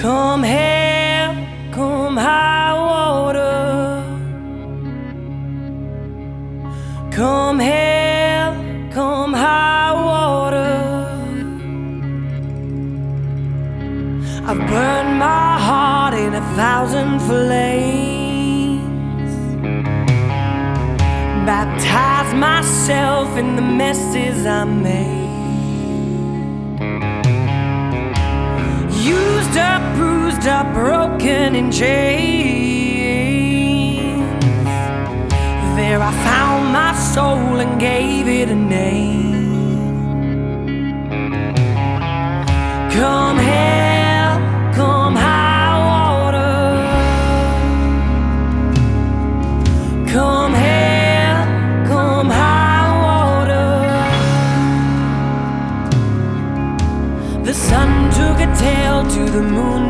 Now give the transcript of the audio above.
Come hell, come high water. Come hell, come high water. I've burned my heart in a thousand flames. Baptized myself in the messes I made. Up, bruised up, broken in chains. There I found my soul and gave it a name. Come the moon